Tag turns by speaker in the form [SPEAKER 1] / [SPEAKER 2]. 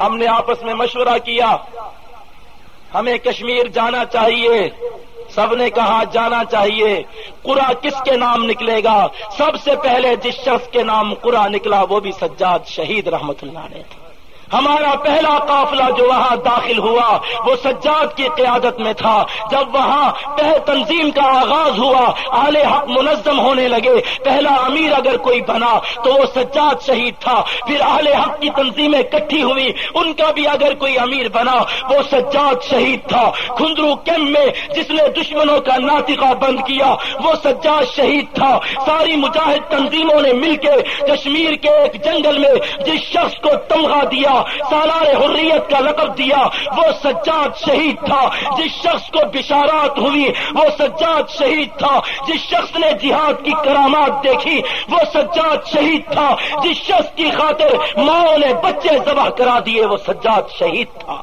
[SPEAKER 1] ہم نے آپس میں مشورہ کیا، ہمیں کشمیر جانا چاہیے، سب نے کہا جانا چاہیے قرا کس کے نام نکلے گا؟ سب سے پہلے جس شخص کے نام قرا نکلا، وہ بھی سجاد شہید رحمت اللہ نے تھا۔ ہمارا پہلا قافلہ جو وہاں داخل ہوا، وہ سجاد کی قیادت میں تھا۔ جب وہاں پہ تنظیم کا آغاز ہوا، اہل حق منظم ہونے لگے۔ پہلا امیر اگر کوئی بنا، تو وہ سجاد شہید تھا۔ پھر اہل حق کی تنظیمیں اکٹھی ہوئی۔ ان کا بھی اگر کوئی امیر بنا، وہ سجاد شہید تھا۔ کھندرو کیم میں جس نے دشمنوں کا ناطقہ بند کیا، وہ سجاد شہید تھا۔ ساری مجاہد تنظیموں نے مل کے کشمیر کے ایک جنگل میں جس شخص کو تمغہ دیا سالار حریت کا لقب دیا۔ وہ سجاد شہید تھا، جس شخص کو بشارات ہوئی، وہ سجاد شہید تھا، جس شخص نے جہاد کی کرامات دیکھی، وہ سجاد شہید تھا، جس شخص کی خاطر ماں نے بچے ذبح کرا دیے، وہ سجاد شہید تھا۔